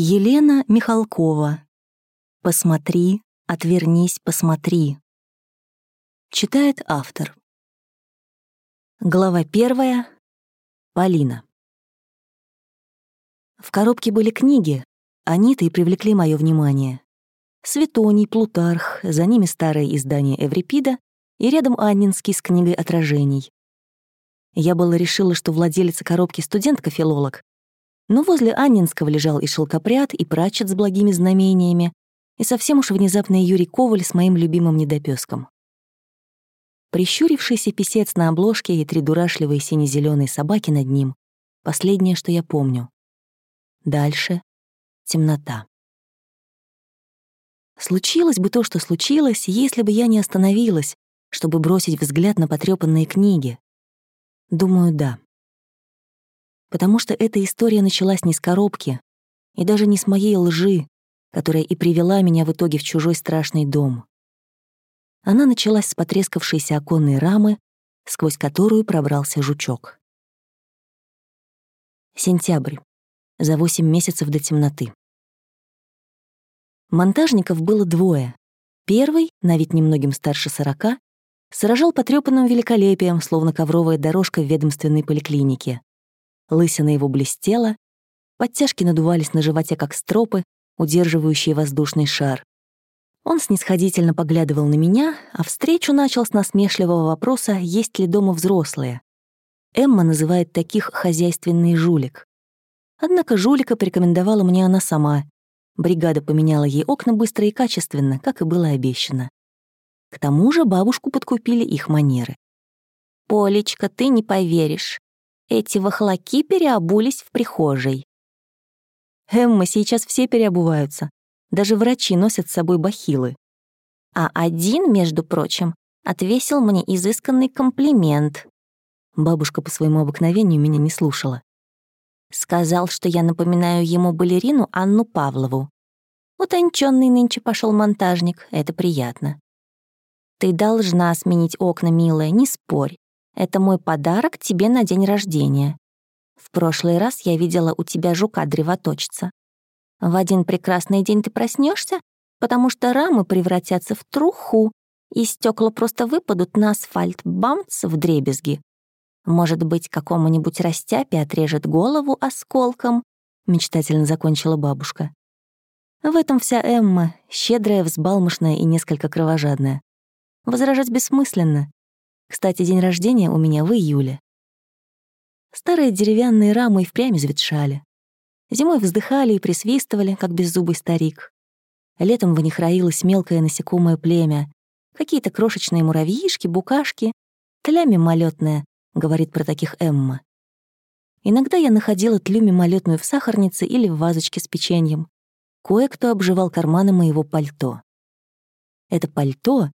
Елена Михалкова. «Посмотри, отвернись, посмотри». Читает автор. Глава первая. Полина. В коробке были книги, они-то и привлекли мое внимание. Светоний, Плутарх, за ними старое издание Эврипида и рядом Аннинский с книгой отражений. Я было решила, что владелица коробки студентка-филолог, но возле Аннинского лежал и шелкопряд, и прачет с благими знамениями, и совсем уж внезапно Юрий Коваль с моим любимым недопёском. Прищурившийся писец на обложке и три дурашливые сине-зелёные собаки над ним — последнее, что я помню. Дальше — темнота. Случилось бы то, что случилось, если бы я не остановилась, чтобы бросить взгляд на потрёпанные книги. Думаю, да потому что эта история началась не с коробки и даже не с моей лжи, которая и привела меня в итоге в чужой страшный дом. Она началась с потрескавшейся оконной рамы, сквозь которую пробрался жучок. Сентябрь. За восемь месяцев до темноты. Монтажников было двое. Первый, на вид немногим старше сорока, сражал потрёпанным великолепием, словно ковровая дорожка в ведомственной поликлинике. Лысина его блестела, подтяжки надувались на животе, как стропы, удерживающие воздушный шар. Он снисходительно поглядывал на меня, а встречу начал с насмешливого вопроса, есть ли дома взрослые. Эмма называет таких хозяйственный жулик. Однако жулика порекомендовала мне она сама. Бригада поменяла ей окна быстро и качественно, как и было обещано. К тому же бабушку подкупили их манеры. «Полечка, ты не поверишь. Эти вахлаки переобулись в прихожей. Эмма, сейчас все переобуваются. Даже врачи носят с собой бахилы. А один, между прочим, отвесил мне изысканный комплимент. Бабушка по своему обыкновению меня не слушала. Сказал, что я напоминаю ему балерину Анну Павлову. Утонченный нынче пошел монтажник, это приятно. Ты должна сменить окна, милая, не спорь. Это мой подарок тебе на день рождения. В прошлый раз я видела у тебя жука-древоточца. В один прекрасный день ты проснешься, потому что рамы превратятся в труху, и стекла просто выпадут на асфальт, бамц в дребезги. Может быть, какому-нибудь растяпе отрежет голову осколком, мечтательно закончила бабушка. В этом вся Эмма, щедрая, взбалмошная и несколько кровожадная. Возражать бессмысленно. Кстати, день рождения у меня в июле. Старые деревянные рамы и впрямь заветшали. Зимой вздыхали и присвистывали, как беззубый старик. Летом в них роилось мелкое насекомое племя. Какие-то крошечные муравьишки, букашки. Тля мимолетная, говорит про таких Эмма. Иногда я находила тлю мимолетную в сахарнице или в вазочке с печеньем. Кое-кто обживал карманы моего пальто. Это пальто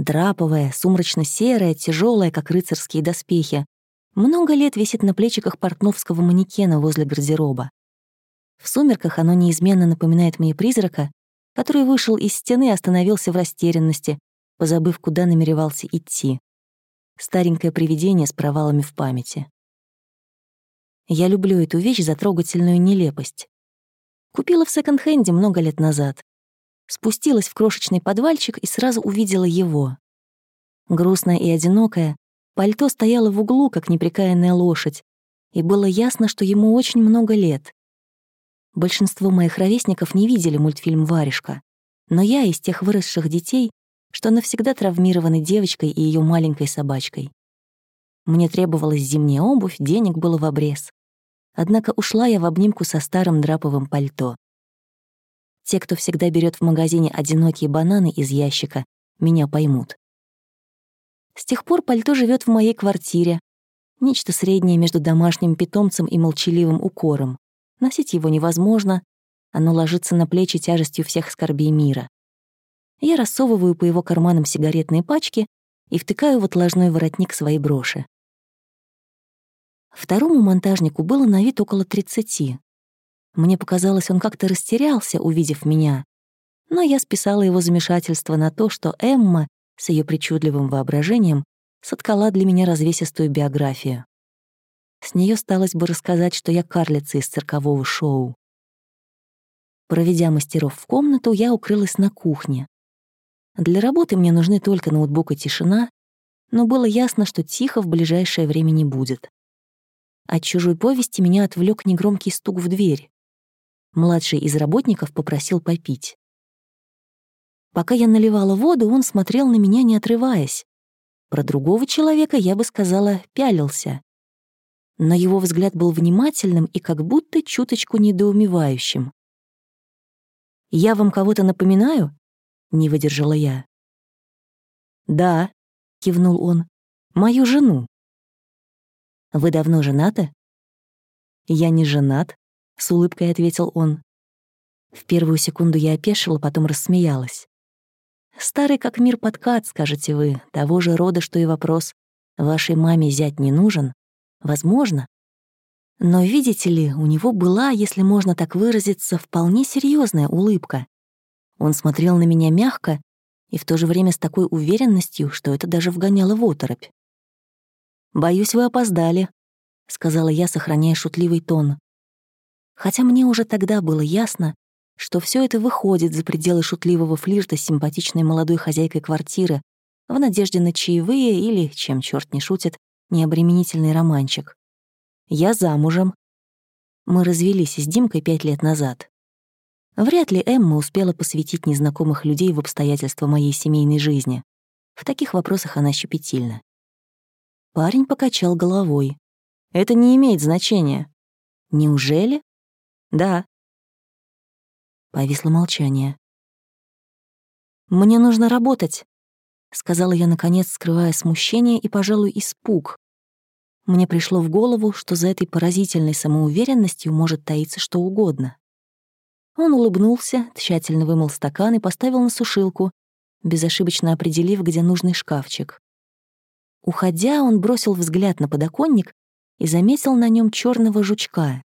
Драповая, сумрачно-серая, тяжелая, как рыцарские доспехи. Много лет висит на плечиках портновского манекена возле гардероба. В сумерках оно неизменно напоминает мне призрака, который вышел из стены и остановился в растерянности, позабыв, куда намеревался идти. Старенькое привидение с провалами в памяти. Я люблю эту вещь за трогательную нелепость. Купила в секонд-хенде много лет назад спустилась в крошечный подвальчик и сразу увидела его. Грустная и одинокая, пальто стояло в углу, как неприкаянная лошадь, и было ясно, что ему очень много лет. Большинство моих ровесников не видели мультфильм «Варежка», но я из тех выросших детей, что навсегда травмированы девочкой и ее маленькой собачкой. Мне требовалась зимняя обувь, денег было в обрез. Однако ушла я в обнимку со старым драповым пальто. Те, кто всегда берет в магазине одинокие бананы из ящика, меня поймут. С тех пор пальто живет в моей квартире. Нечто среднее между домашним питомцем и молчаливым укором. Носить его невозможно, оно ложится на плечи тяжестью всех скорбей мира. Я рассовываю по его карманам сигаретные пачки и втыкаю в отложной воротник своей броши. Второму монтажнику было на вид около 30. Мне показалось, он как-то растерялся, увидев меня. Но я списала его замешательство на то, что Эмма с ее причудливым воображением соткала для меня развесистую биографию. С нее сталось бы рассказать, что я карлица из циркового шоу. Проведя мастеров в комнату, я укрылась на кухне. Для работы мне нужны только ноутбук и тишина, но было ясно, что тихо в ближайшее время не будет. От чужой повести меня отвлек негромкий стук в дверь. Младший из работников попросил попить. Пока я наливала воду, он смотрел на меня, не отрываясь. Про другого человека я бы сказала, пялился. Но его взгляд был внимательным и как будто чуточку недоумевающим. «Я вам кого-то напоминаю?» — не выдержала я. «Да», — кивнул он, — «мою жену». «Вы давно женаты?» «Я не женат», — с улыбкой ответил он. В первую секунду я опешила, потом рассмеялась. «Старый как мир подкат, скажете вы, того же рода, что и вопрос. Вашей маме зять не нужен? Возможно. Но, видите ли, у него была, если можно так выразиться, вполне серьезная улыбка. Он смотрел на меня мягко и в то же время с такой уверенностью, что это даже вгоняло в оторопь. «Боюсь, вы опоздали», — сказала я, сохраняя шутливый тон. Хотя мне уже тогда было ясно, что все это выходит за пределы шутливого флирта с симпатичной молодой хозяйкой квартиры в надежде на чаевые или, чем черт не шутит, необременительный романчик. Я замужем. Мы развелись с Димкой пять лет назад. Вряд ли Эмма успела посвятить незнакомых людей в обстоятельства моей семейной жизни. В таких вопросах она щепетильна. Парень покачал головой. «Это не имеет значения». «Неужели?» «Да». Повисло молчание. «Мне нужно работать», — сказала я, наконец, скрывая смущение и, пожалуй, испуг, мне пришло в голову, что за этой поразительной самоуверенностью может таиться что угодно. Он улыбнулся, тщательно вымыл стакан и поставил на сушилку, безошибочно определив, где нужный шкафчик. Уходя, он бросил взгляд на подоконник и заметил на нем черного жучка.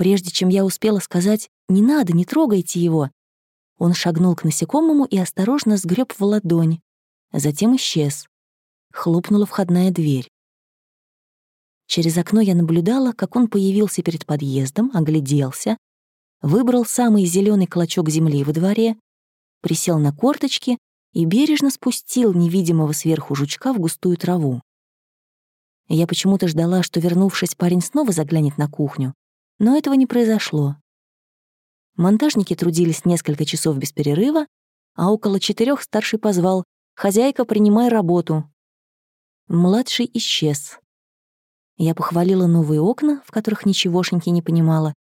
Прежде чем я успела сказать «не надо, не трогайте его», он шагнул к насекомому и осторожно сгреб в ладонь, затем исчез. Хлопнула входная дверь. Через окно я наблюдала, как он появился перед подъездом, огляделся, выбрал самый зеленый клочок земли во дворе, присел на корточки и бережно спустил невидимого сверху жучка в густую траву. Я почему-то ждала, что, вернувшись, парень снова заглянет на кухню, но этого не произошло. Монтажники трудились несколько часов без перерыва, а около четырех старший позвал «Хозяйка, принимай работу». Младший исчез. Я похвалила новые окна, в которых ничегошеньки не понимала,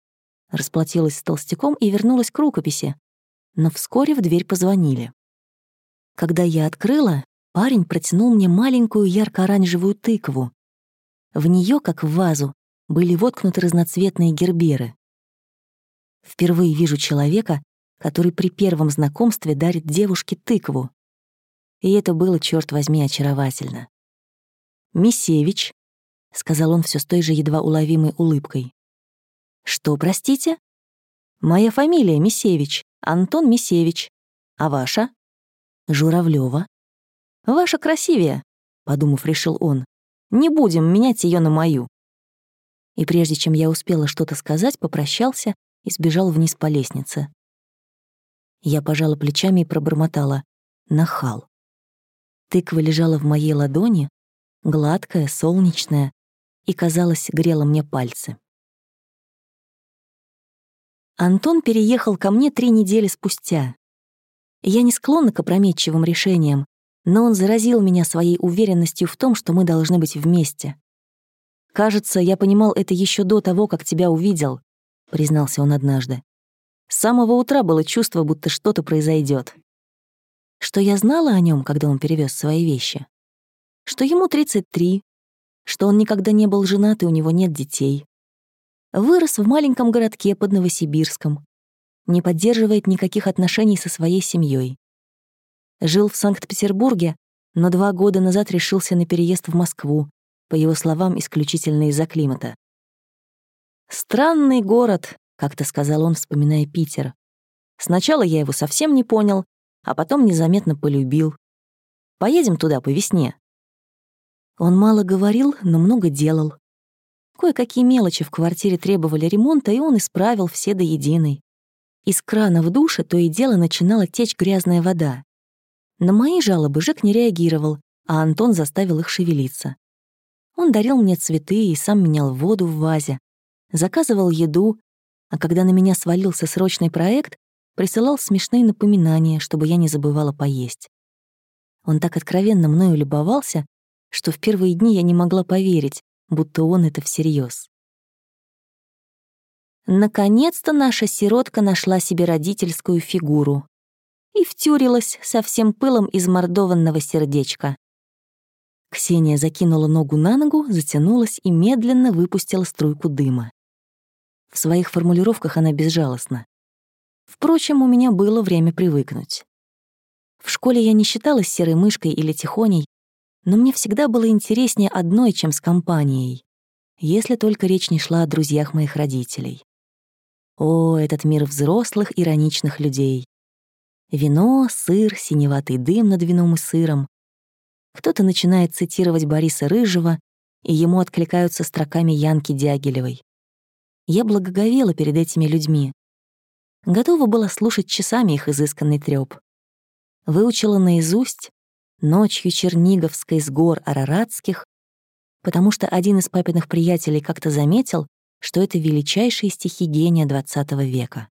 расплатилась с толстяком и вернулась к рукописи. Но вскоре в дверь позвонили. Когда я открыла, парень протянул мне маленькую ярко-оранжевую тыкву. В нее, как в вазу, были воткнуты разноцветные герберы. Впервые вижу человека, который при первом знакомстве дарит девушке тыкву. И это было, черт возьми, очаровательно. Мисевич, — сказал он все с той же едва уловимой улыбкой. «Что, простите?» «Моя фамилия Мисевич, Антон Мисевич. А ваша?» «Журавлёва». «Ваша красивее», — подумав, решил он. «Не будем менять ее на мою». И прежде чем я успела что-то сказать, попрощался и сбежал вниз по лестнице. Я пожала плечами и пробормотала. Нахал. Тыква лежала в моей ладони, гладкая, солнечная, и, казалось, грела мне пальцы. Антон переехал ко мне три недели спустя. Я не склонна к опрометчивым решениям, но он заразил меня своей уверенностью в том, что мы должны быть вместе. «Кажется, я понимал это еще до того, как тебя увидел», — признался он однажды. «С самого утра было чувство, будто что-то произойдет. Что я знала о нем, когда он перевез свои вещи? Что ему 33, что он никогда не был женат и у него нет детей. Вырос в маленьком городке под Новосибирском. Не поддерживает никаких отношений со своей семьей. Жил в Санкт-Петербурге, но два года назад решился на переезд в Москву, по его словам, исключительно из-за климата. «Странный город», — как-то сказал он, вспоминая Питер. «Сначала я его совсем не понял, а потом незаметно полюбил. Поедем туда по весне». Он мало говорил, но много делал. Кое-какие мелочи в квартире требовали ремонта, и он исправил все до единой. Из крана в душе то и дело начинала течь грязная вода. На мои жалобы Жек не реагировал, а Антон заставил их шевелиться. Он дарил мне цветы и сам менял воду в вазе, заказывал еду, а когда на меня свалился срочный проект, присылал смешные напоминания, чтобы я не забывала поесть. Он так откровенно мною любовался, что в первые дни я не могла поверить, будто он это всерьез. Наконец-то наша сиротка нашла себе родительскую фигуру и втюрилась со всем пылом измордованного сердечка. Ксения закинула ногу на ногу, затянулась и медленно выпустила струйку дыма. В своих формулировках она безжалостна. Впрочем, у меня было время привыкнуть. В школе я не считалась серой мышкой или тихоней, но мне всегда было интереснее одной, чем с компанией, если только речь не шла о друзьях моих родителей. О, этот мир взрослых, ироничных людей. Вино, сыр, синеватый дым над вином и сыром. Кто-то начинает цитировать Бориса Рыжего, и ему откликаются строками Янки Дягилевой. Я благоговела перед этими людьми. Готова была слушать часами их изысканный трёп. Выучила наизусть ночью Черниговской с гор Араратских, потому что один из папиных приятелей как-то заметил, что это величайшие стихи гения XX века.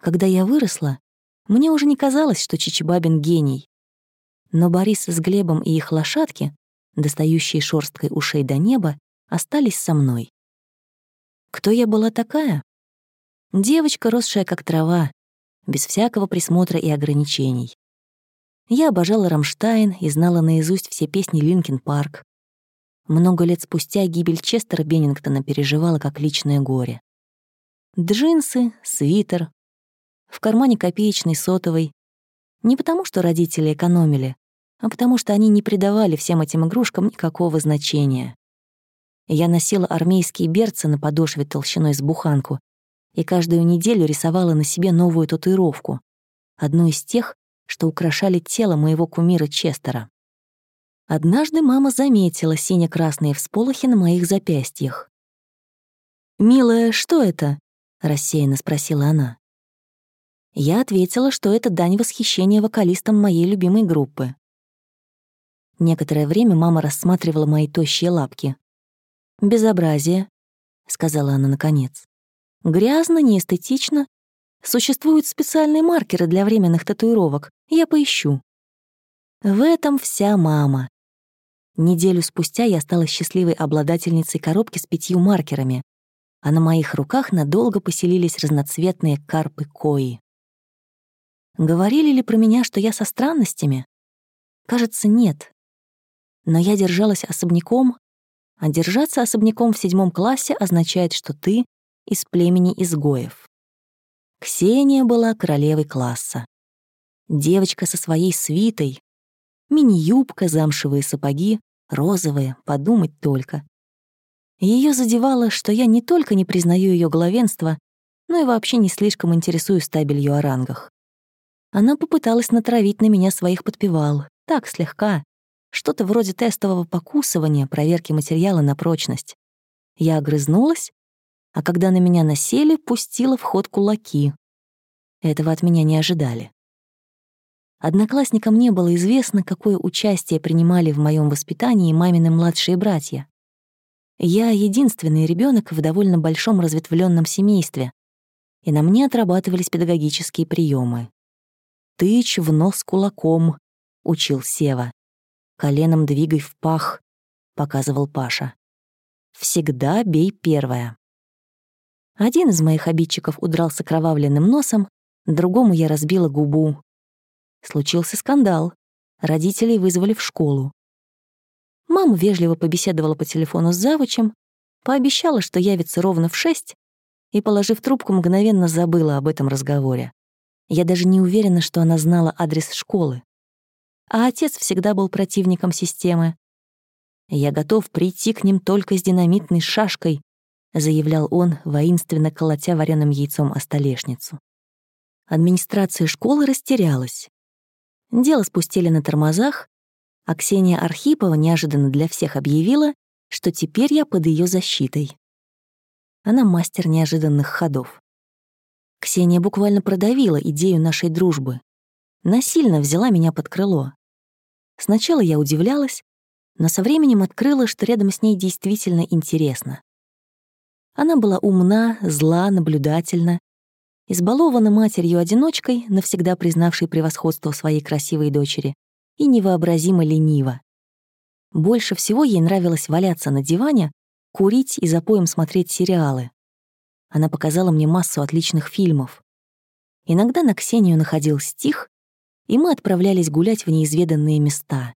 Когда я выросла, мне уже не казалось, что Чичибабин гений. Но Борис с Глебом и их лошадки, достающие шёрсткой ушей до неба, остались со мной. Кто я была такая? Девочка, росшая как трава, без всякого присмотра и ограничений. Я обожала Рамштайн и знала наизусть все песни Линкин Парк. Много лет спустя гибель Честера Беннингтона переживала как личное горе. Джинсы, свитер, в кармане копеечный сотовый. Не потому, что родители экономили, а потому что они не придавали всем этим игрушкам никакого значения. Я носила армейские берцы на подошве толщиной с буханку и каждую неделю рисовала на себе новую татуировку, одну из тех, что украшали тело моего кумира Честера. Однажды мама заметила сине-красные всполохи на моих запястьях. «Милая, что это?» — рассеянно спросила она. Я ответила, что это дань восхищения вокалистам моей любимой группы. Некоторое время мама рассматривала мои тощие лапки. «Безобразие», — сказала она наконец. «Грязно, неэстетично. Существуют специальные маркеры для временных татуировок. Я поищу». В этом вся мама. Неделю спустя я стала счастливой обладательницей коробки с пятью маркерами, а на моих руках надолго поселились разноцветные карпы кои. Говорили ли про меня, что я со странностями? Кажется, нет. Но я держалась особняком, а держаться особняком в седьмом классе означает, что ты из племени изгоев. Ксения была королевой класса. Девочка со своей свитой, мини-юбка, замшевые сапоги, розовые, подумать только. Ее задевало, что я не только не признаю ее главенство, но и вообще не слишком интересуюсь табелью о рангах. Она попыталась натравить на меня своих подпевал, так, слегка, что-то вроде тестового покусывания, проверки материала на прочность. Я огрызнулась, а когда на меня насели, пустила в ход кулаки. Этого от меня не ожидали. Одноклассникам не было известно, какое участие принимали в моем воспитании мамины младшие братья. Я единственный ребенок в довольно большом разветвленном семействе, и на мне отрабатывались педагогические приемы. «Тычь в нос кулаком», — учил Сева. «Коленом двигай в пах», — показывал Паша. «Всегда бей первая». Один из моих обидчиков удрал с окровавленным носом, другому я разбила губу, Случился скандал. Родителей вызвали в школу. Мама вежливо побеседовала по телефону с завучем, пообещала, что явится ровно в шесть, и, положив трубку, мгновенно забыла об этом разговоре. Я даже не уверена, что она знала адрес школы. А отец всегда был противником системы. «Я готов прийти к ним только с динамитной шашкой», заявлял он, воинственно колотя вареным яйцом о столешницу. Администрация школы растерялась. Дело спустили на тормозах, а Ксения Архипова неожиданно для всех объявила, что теперь я под ее защитой. Она мастер неожиданных ходов. Ксения буквально продавила идею нашей дружбы. Насильно взяла меня под крыло. Сначала я удивлялась, но со временем открыла, что рядом с ней действительно интересно. Она была умна, зла, наблюдательна, избалована матерью-одиночкой, навсегда признавшей превосходство своей красивой дочери, и невообразимо ленива. Больше всего ей нравилось валяться на диване, курить и за поем смотреть сериалы. Она показала мне массу отличных фильмов. Иногда на Ксению находил стих, и мы отправлялись гулять в неизведанные места.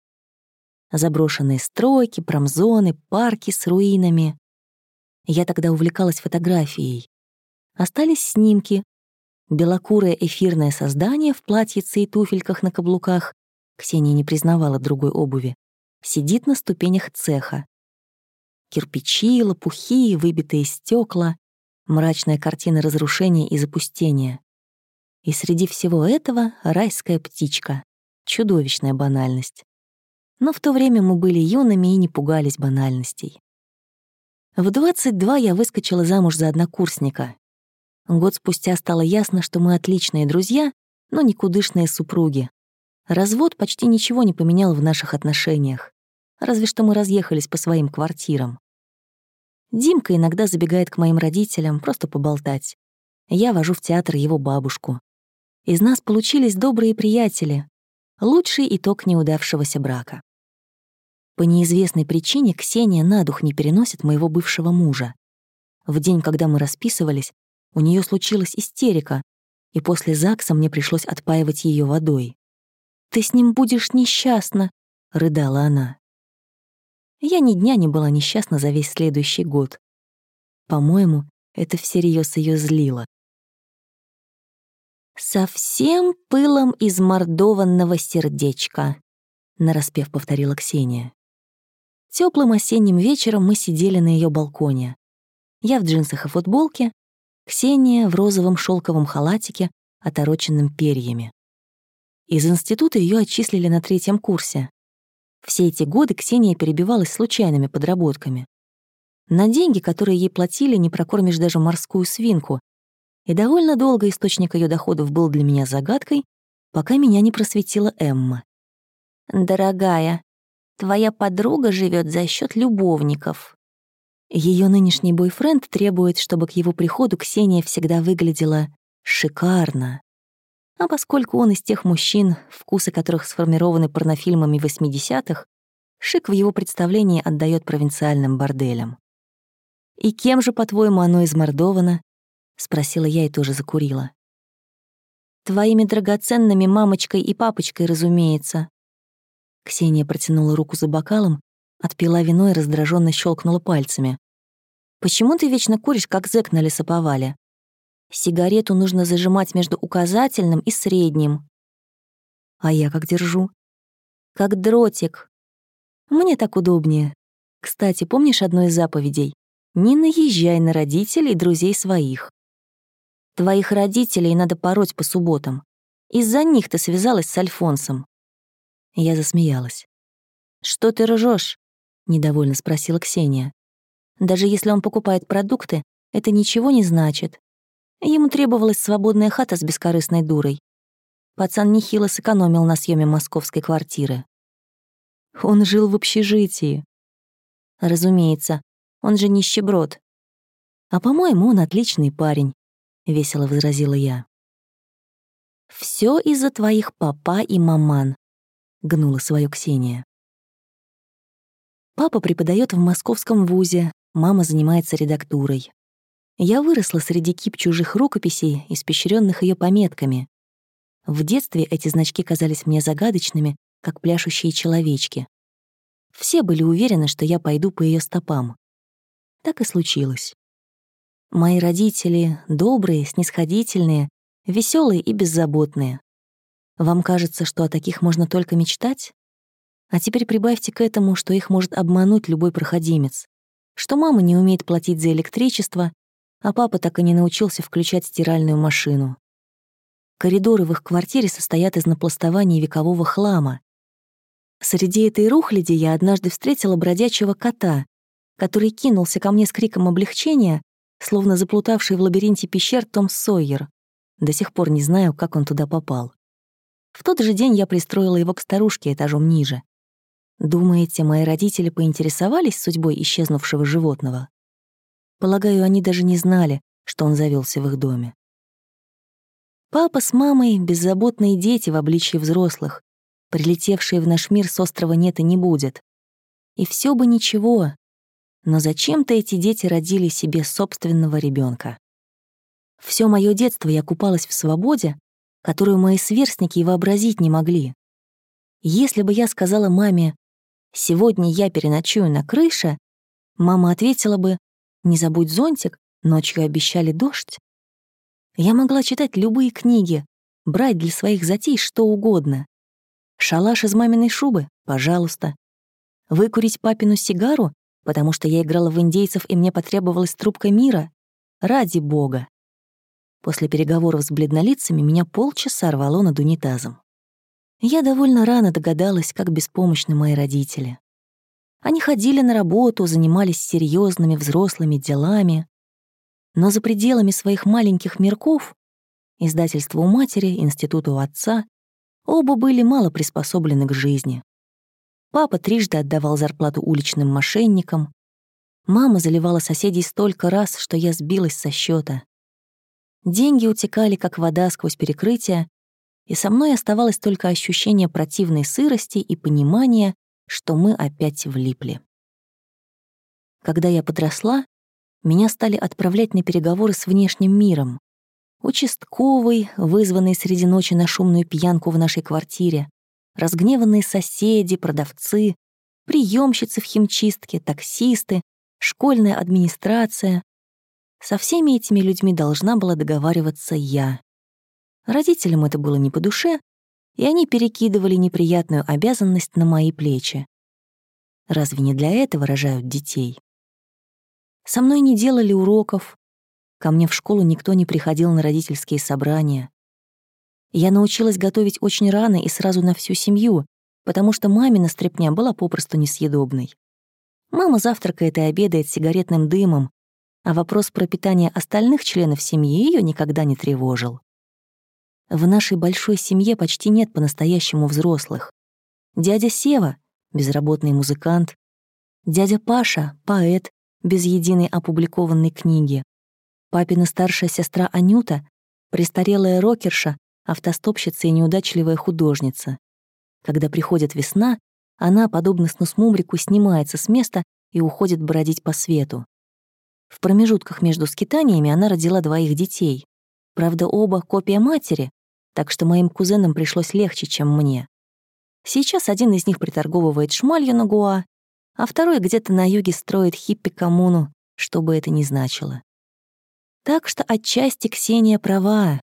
Заброшенные стройки, промзоны, парки с руинами. Я тогда увлекалась фотографией. Остались снимки, Белокурое эфирное создание в платьице и туфельках на каблуках Ксения не признавала другой обуви. Сидит на ступенях цеха. Кирпичи, лопухи, выбитые стекла, мрачная картина разрушения и запустения. И среди всего этого райская птичка. Чудовищная банальность. Но в то время мы были юными и не пугались банальностей. В 22 я выскочила замуж за однокурсника, Год спустя стало ясно, что мы отличные друзья, но никудышные супруги. Развод почти ничего не поменял в наших отношениях. Разве что мы разъехались по своим квартирам. Димка иногда забегает к моим родителям просто поболтать. Я вожу в театр его бабушку. Из нас получились добрые приятели. Лучший итог неудавшегося брака. По неизвестной причине Ксения на дух не переносит моего бывшего мужа. В день, когда мы расписывались, у нее случилась истерика, и после ЗАГСа мне пришлось отпаивать ее водой. «Ты с ним будешь несчастна», — рыдала она. Я ни дня не была несчастна за весь следующий год. По-моему, это всерьез ее злило. «Совсем пылом измордованного сердечка», — нараспев повторила Ксения. Теплым осенним вечером мы сидели на ее балконе. Я в джинсах и футболке, Ксения в розовом шелковом халатике, отороченном перьями. Из института ее отчислили на третьем курсе. Все эти годы Ксения перебивалась случайными подработками. На деньги, которые ей платили, не прокормишь даже морскую свинку. И довольно долго источник ее доходов был для меня загадкой, пока меня не просветила Эмма. «Дорогая, твоя подруга живет за счет любовников. Ее нынешний бойфренд требует, чтобы к его приходу Ксения всегда выглядела шикарно. А поскольку он из тех мужчин, вкусы которых сформированы порнофильмами 80-х, шик в его представлении отдает провинциальным борделям. «И кем же, по-твоему, оно измордовано?» — спросила я и тоже закурила. «Твоими драгоценными мамочкой и папочкой, разумеется». Ксения протянула руку за бокалом, отпила вино и раздраженно щелкнула пальцами. Почему ты вечно куришь, как зэк на лесоповале? Сигарету нужно зажимать между указательным и средним. А я как держу? Как дротик. Мне так удобнее. Кстати, помнишь одну из заповедей? Не наезжай на родителей и друзей своих. Твоих родителей надо пороть по субботам. Из-за них ты связалась с Альфонсом. Я засмеялась. «Что ты ржешь? недовольно спросила Ксения. Даже если он покупает продукты, это ничего не значит. Ему требовалась свободная хата с бескорыстной дурой. Пацан нехило сэкономил на съеме московской квартиры. Он жил в общежитии. Разумеется, он же нищеброд. А по-моему, он отличный парень, — весело возразила я. Все из-за твоих папа и маман», — гнула свою Ксения. Папа преподает в московском вузе, Мама занимается редактурой. Я выросла среди кип чужих рукописей, испещренных ее пометками. В детстве эти значки казались мне загадочными, как пляшущие человечки. Все были уверены, что я пойду по ее стопам. Так и случилось. Мои родители — добрые, снисходительные, веселые и беззаботные. Вам кажется, что о таких можно только мечтать? А теперь прибавьте к этому, что их может обмануть любой проходимец что мама не умеет платить за электричество, а папа так и не научился включать стиральную машину. Коридоры в их квартире состоят из напластования векового хлама. Среди этой рухляди я однажды встретила бродячего кота, который кинулся ко мне с криком облегчения, словно заплутавший в лабиринте пещер Том Сойер. До сих пор не знаю, как он туда попал. В тот же день я пристроила его к старушке этажом ниже. Думаете, мои родители поинтересовались судьбой исчезнувшего животного? Полагаю, они даже не знали, что он завелся в их доме. Папа с мамой — беззаботные дети в обличье взрослых, прилетевшие в наш мир с острова нет и не будет. И все бы ничего, но зачем-то эти дети родили себе собственного ребенка. Все мое детство я купалась в свободе, которую мои сверстники и вообразить не могли. Если бы я сказала маме «сегодня я переночую на крыше», мама ответила бы «не забудь зонтик, ночью обещали дождь». Я могла читать любые книги, брать для своих затей что угодно. Шалаш из маминой шубы? Пожалуйста. Выкурить папину сигару, потому что я играла в индейцев и мне потребовалась трубка мира? Ради бога. После переговоров с бледнолицами меня полчаса рвало над унитазом. Я довольно рано догадалась, как беспомощны мои родители. Они ходили на работу, занимались серьезными взрослыми делами, но за пределами своих маленьких мирков — издательство у матери, институт у отца — оба были мало приспособлены к жизни. Папа трижды отдавал зарплату уличным мошенникам. Мама заливала соседей столько раз, что я сбилась со счета. Деньги утекали, как вода сквозь перекрытие, и со мной оставалось только ощущение противной сырости и понимание, что мы опять влипли. Когда я подросла, меня стали отправлять на переговоры с внешним миром. Участковый, вызванный среди ночи на шумную пьянку в нашей квартире, разгневанные соседи, продавцы, приемщицы в химчистке, таксисты, школьная администрация, со всеми этими людьми должна была договариваться я. Родителям это было не по душе, и они перекидывали неприятную обязанность на мои плечи. Разве не для этого рожают детей? Со мной не делали уроков, ко мне в школу никто не приходил на родительские собрания. Я научилась готовить очень рано и сразу на всю семью, потому что мамина стряпня была попросту несъедобной. Мама завтракает и обедает сигаретным дымом, а вопрос про питание остальных членов семьи ее никогда не тревожил. В нашей большой семье почти нет по-настоящему взрослых. Дядя Сева — безработный музыкант, дядя Паша — поэт, без единой опубликованной книги, папина старшая сестра Анюта — престарелая рокерша, автостопщица и неудачливая художница. Когда приходит весна, она, подобно снусмумрику, снимается с места и уходит бродить по свету. В промежутках между скитаниями она родила двоих детей. Правда, оба копия матери, так что моим кузенам пришлось легче, чем мне. Сейчас один из них приторговывает шмалью на Гуа, а второй где-то на юге строит хиппи-коммуну, что бы это ни значило. Так что отчасти Ксения права.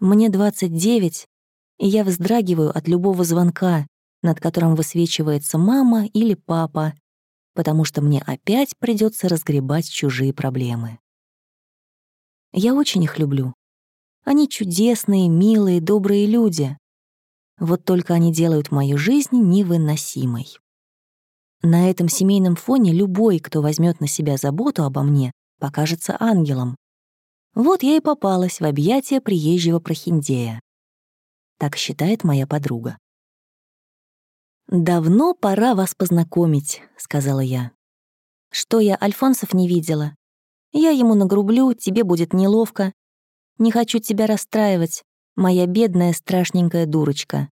Мне 29, и я вздрагиваю от любого звонка, над которым высвечивается мама или папа, потому что мне опять придется разгребать чужие проблемы. Я очень их люблю. Они чудесные, милые, добрые люди. Вот только они делают мою жизнь невыносимой. На этом семейном фоне любой, кто возьмет на себя заботу обо мне, покажется ангелом. Вот я и попалась в объятия приезжего прохиндея. Так считает моя подруга. «Давно пора вас познакомить», — сказала я. «Что я Альфонсов не видела? Я ему нагрублю, тебе будет неловко. Не хочу тебя расстраивать, моя бедная страшненькая дурочка».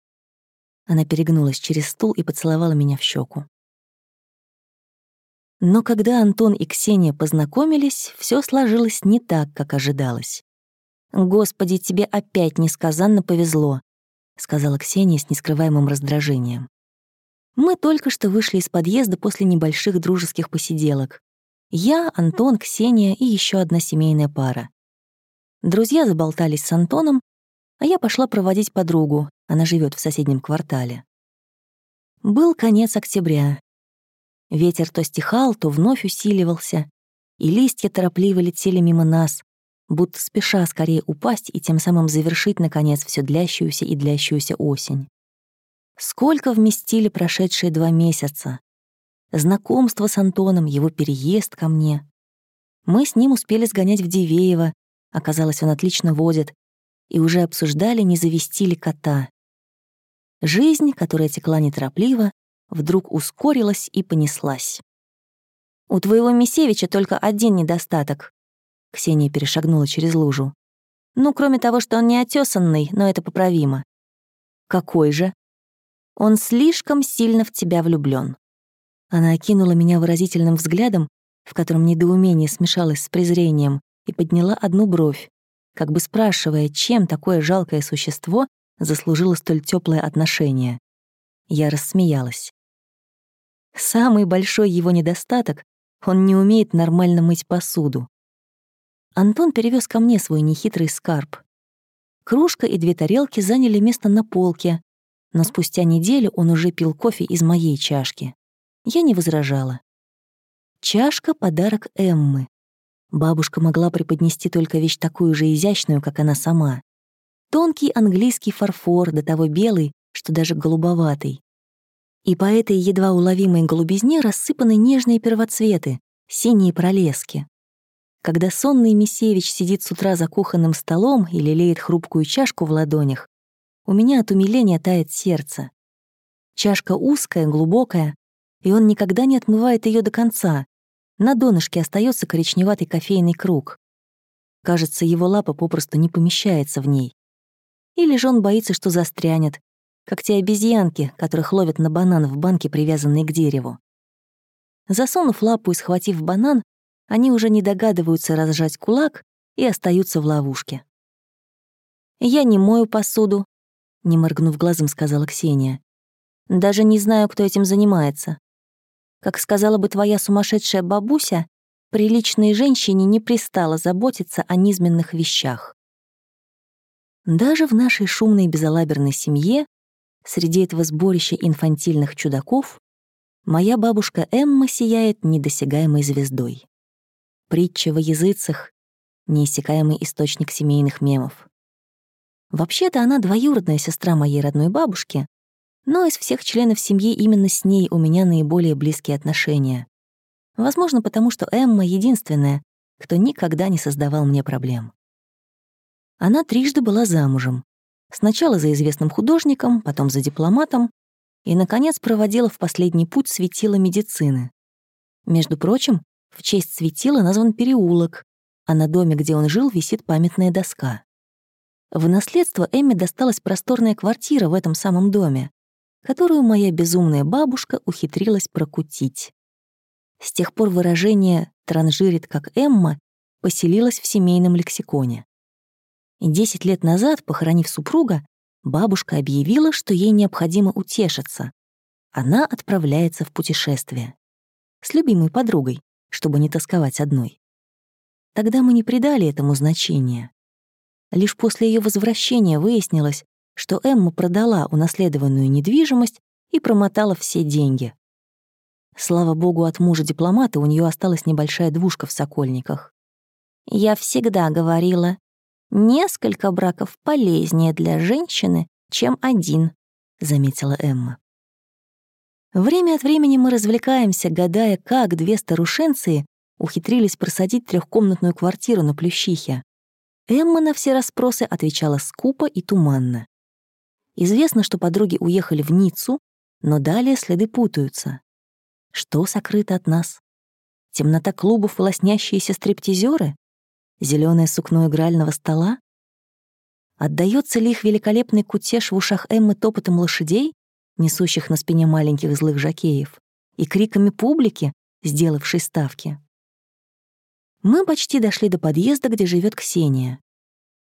Она перегнулась через стул и поцеловала меня в щеку. Но когда Антон и Ксения познакомились, все сложилось не так, как ожидалось. «Господи, тебе опять несказанно повезло», — сказала Ксения с нескрываемым раздражением. Мы только что вышли из подъезда после небольших дружеских посиделок. Я, Антон, Ксения и еще одна семейная пара. Друзья заболтались с Антоном, а я пошла проводить подругу, она живет в соседнем квартале. Был конец октября. Ветер то стихал, то вновь усиливался, и листья торопливо летели мимо нас, будто спеша скорее упасть и тем самым завершить, наконец, всю длящуюся и длящуюся осень. Сколько вместили прошедшие два месяца. Знакомство с Антоном, его переезд ко мне. Мы с ним успели сгонять в Дивеево. Оказалось, он отлично водит. и уже обсуждали, не завести ли кота. Жизнь, которая текла неторопливо, вдруг ускорилась и понеслась. «У твоего Мисевича только один недостаток», — Ксения перешагнула через лужу. «Ну, кроме того, что он не отёсанный, но это поправимо». «Какой же?» «Он слишком сильно в тебя влюблён». Она окинула меня выразительным взглядом, в котором недоумение смешалось с презрением, и подняла одну бровь, как бы спрашивая, чем такое жалкое существо заслужило столь теплое отношение. Я рассмеялась. Самый большой его недостаток — он не умеет нормально мыть посуду. Антон перевез ко мне свой нехитрый скарб. Кружка и две тарелки заняли место на полке, но спустя неделю он уже пил кофе из моей чашки. Я не возражала. Чашка — подарок Эммы. Бабушка могла преподнести только вещь такую же изящную, как она сама. Тонкий английский фарфор, до того белый, что даже голубоватый. И по этой едва уловимой голубизне рассыпаны нежные первоцветы, синие пролески. Когда сонный Мисевич сидит с утра за кухонным столом и лелеет хрупкую чашку в ладонях, у меня от умиления тает сердце. Чашка узкая, глубокая, и он никогда не отмывает ее до конца, на донышке остается коричневатый кофейный круг. Кажется, его лапа попросту не помещается в ней. Или же он боится, что застрянет, как те обезьянки, которых ловят на банан в банке, привязанной к дереву. Засунув лапу и схватив банан, они уже не догадываются разжать кулак и остаются в ловушке. «Я не мою посуду», — не моргнув глазом, сказала Ксения. «Даже не знаю, кто этим занимается. Как сказала бы твоя сумасшедшая бабуся, приличной женщине не пристало заботиться о низменных вещах. Даже в нашей шумной безалаберной семье, среди этого сборища инфантильных чудаков, моя бабушка Эмма сияет недосягаемой звездой. Притча во языцах — неиссякаемый источник семейных мемов. Вообще-то она двоюродная сестра моей родной бабушки, но из всех членов семьи именно с ней у меня наиболее близкие отношения. Возможно, потому что Эмма — единственная, кто никогда не создавал мне проблем. Она трижды была замужем. Сначала за известным художником, потом за дипломатом, и, наконец, проводила в последний путь светила медицины. Между прочим, в честь светила назван переулок, а на доме, где он жил, висит памятная доска. В наследство Эмме досталась просторная квартира в этом самом доме которую моя безумная бабушка ухитрилась прокутить. С тех пор выражение «транжирит как Эмма» поселилось в семейном лексиконе. Десять лет назад, похоронив супруга, бабушка объявила, что ей необходимо утешиться. Она отправляется в путешествие. С любимой подругой, чтобы не тосковать одной. Тогда мы не придали этому значения. Лишь после ее возвращения выяснилось, что Эмма продала унаследованную недвижимость и промотала все деньги. Слава богу, от мужа-дипломата у нее осталась небольшая двушка в Сокольниках. «Я всегда говорила, несколько браков полезнее для женщины, чем один», — заметила Эмма. Время от времени мы развлекаемся, гадая, как две старушенции ухитрились просадить трехкомнатную квартиру на Плющихе. Эмма на все расспросы отвечала скупо и туманно. Известно, что подруги уехали в Ниццу, но далее следы путаются. Что сокрыто от нас? Темнота клубов и лоснящиеся стриптизеры? Зелёное сукно игрального стола? Отдаётся ли их великолепный кутеж в ушах Эммы топотом лошадей, несущих на спине маленьких злых жакеев, и криками публики, сделавшей ставки? Мы почти дошли до подъезда, где живет Ксения.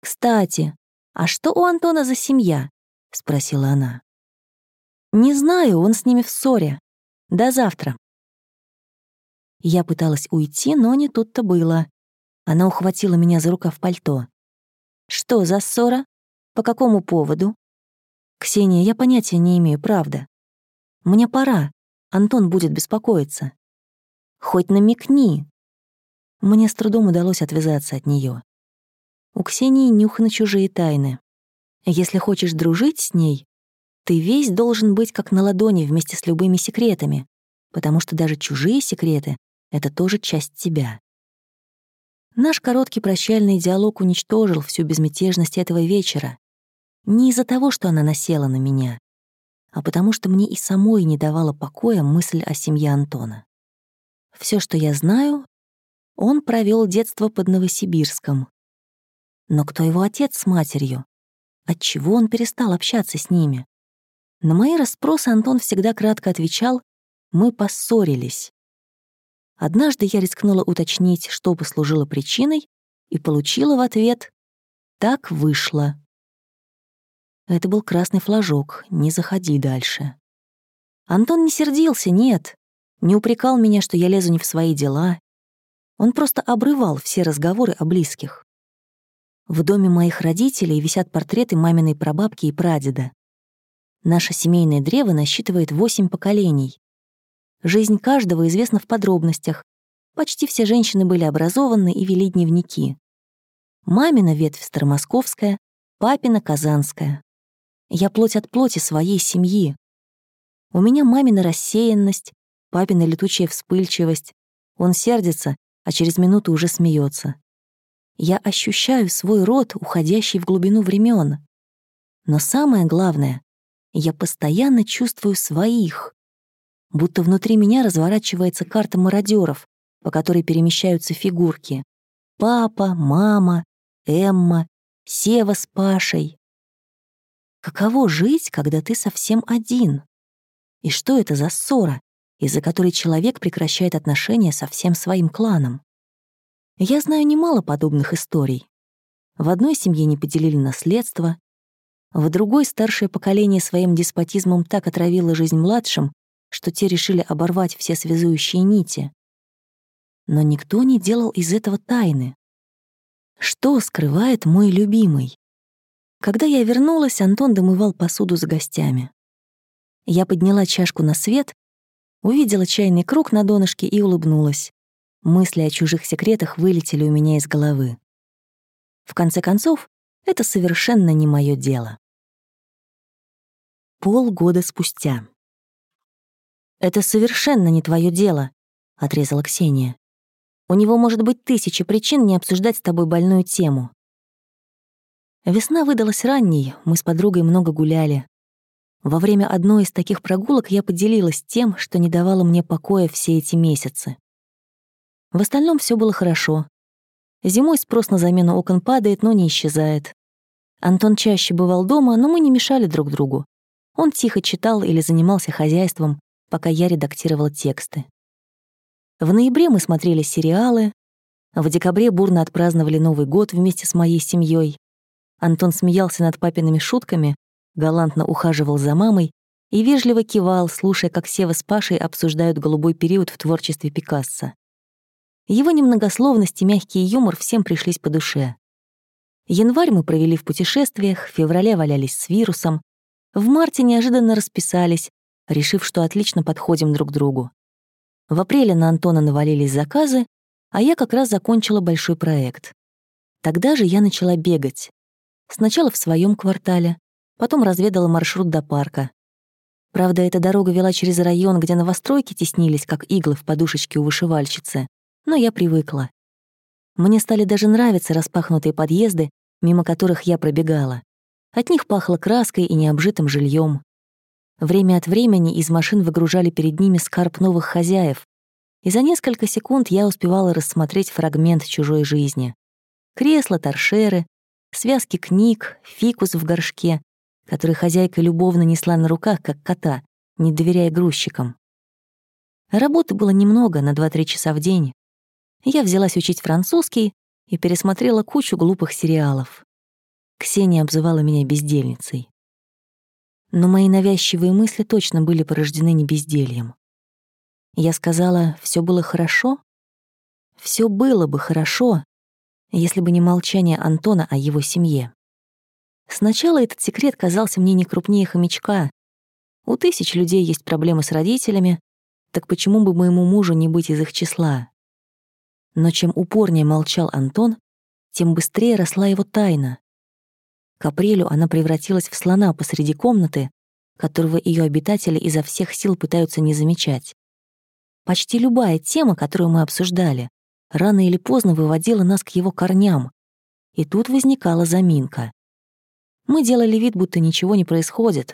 «Кстати, а что у Антона за семья?» — спросила она. «Не знаю, он с ними в ссоре. До завтра». Я пыталась уйти, но не тут-то было. Она ухватила меня за рукав пальто. «Что за ссора? По какому поводу?» «Ксения, я понятия не имею, правда. Мне пора. Антон будет беспокоиться». «Хоть намекни». Мне с трудом удалось отвязаться от нее. У Ксении нюх на чужие тайны. Если хочешь дружить с ней, ты весь должен быть как на ладони вместе с любыми секретами, потому что даже чужие секреты — это тоже часть тебя. Наш короткий прощальный диалог уничтожил всю безмятежность этого вечера. Не из-за того, что она насела на меня, а потому что мне и самой не давала покоя мысль о семье Антона. Все, что я знаю, он провел детство под Новосибирском. Но кто его отец с матерью? Отчего он перестал общаться с ними? На мои расспросы Антон всегда кратко отвечал «Мы поссорились». Однажды я рискнула уточнить, что послужило причиной, и получила в ответ «Так вышло». Это был красный флажок, не заходи дальше. Антон не сердился, нет, не упрекал меня, что я лезу не в свои дела. Он просто обрывал все разговоры о близких. В доме моих родителей висят портреты маминой прабабки и прадеда. Наше семейное древо насчитывает восемь поколений. Жизнь каждого известна в подробностях. Почти все женщины были образованы и вели дневники. Мамина ветвь старомосковская, папина — казанская. Я плоть от плоти своей семьи. У меня мамина рассеянность, папина летучая вспыльчивость. Он сердится, а через минуту уже смеется. Я ощущаю свой род, уходящий в глубину времен. Но самое главное, я постоянно чувствую своих, будто внутри меня разворачивается карта мародеров, по которой перемещаются фигурки. Папа, мама, Эмма, Сева с Пашей. Каково жить, когда ты совсем один? И что это за ссора, из-за которой человек прекращает отношения со всем своим кланом? Я знаю немало подобных историй. В одной семье не поделили наследство, в другой старшее поколение своим деспотизмом так отравило жизнь младшим, что те решили оборвать все связующие нити. Но никто не делал из этого тайны. Что скрывает мой любимый? Когда я вернулась, Антон домывал посуду за гостями. Я подняла чашку на свет, увидела чайный круг на донышке и улыбнулась. Мысли о чужих секретах вылетели у меня из головы. В конце концов, это совершенно не мое дело. Полгода спустя. «Это совершенно не твое дело», — отрезала Ксения. «У него может быть тысячи причин не обсуждать с тобой больную тему». Весна выдалась ранней, мы с подругой много гуляли. Во время одной из таких прогулок я поделилась тем, что не давало мне покоя все эти месяцы. В остальном все было хорошо. Зимой спрос на замену окон падает, но не исчезает. Антон чаще бывал дома, но мы не мешали друг другу. Он тихо читал или занимался хозяйством, пока я редактировала тексты. В ноябре мы смотрели сериалы, в декабре бурно отпраздновали Новый год вместе с моей семьей. Антон смеялся над папиными шутками, галантно ухаживал за мамой и вежливо кивал, слушая, как Сева с Пашей обсуждают голубой период в творчестве Пикассо. Его немногословность и мягкий юмор всем пришлись по душе. Январь мы провели в путешествиях, в феврале валялись с вирусом, в марте неожиданно расписались, решив, что отлично подходим друг другу. В апреле на Антона навалились заказы, а я как раз закончила большой проект. Тогда же я начала бегать. Сначала в своем квартале, потом разведала маршрут до парка. Правда, эта дорога вела через район, где новостройки теснились, как иглы в подушечке у вышивальщицы, но я привыкла. Мне стали даже нравиться распахнутые подъезды, мимо которых я пробегала. От них пахло краской и необжитым жильем. Время от времени из машин выгружали перед ними скарб новых хозяев, и за несколько секунд я успевала рассмотреть фрагмент чужой жизни. Кресла, торшеры, связки книг, фикус в горшке, который хозяйка любовно несла на руках, как кота, не доверяя грузчикам. Работы было немного, на 2-3 часа в день. Я взялась учить французский и пересмотрела кучу глупых сериалов. Ксения обзывала меня бездельницей. Но мои навязчивые мысли точно были порождены не бездельем. Я сказала, все было хорошо? Все было бы хорошо, если бы не молчание Антона о его семье. Сначала этот секрет казался мне не крупнее хомячка. У тысяч людей есть проблемы с родителями, так почему бы моему мужу не быть из их числа? Но чем упорнее молчал Антон, тем быстрее росла его тайна. К апрелю она превратилась в слона посреди комнаты, которого ее обитатели изо всех сил пытаются не замечать. Почти любая тема, которую мы обсуждали, рано или поздно выводила нас к его корням. И тут возникала заминка. Мы делали вид, будто ничего не происходит.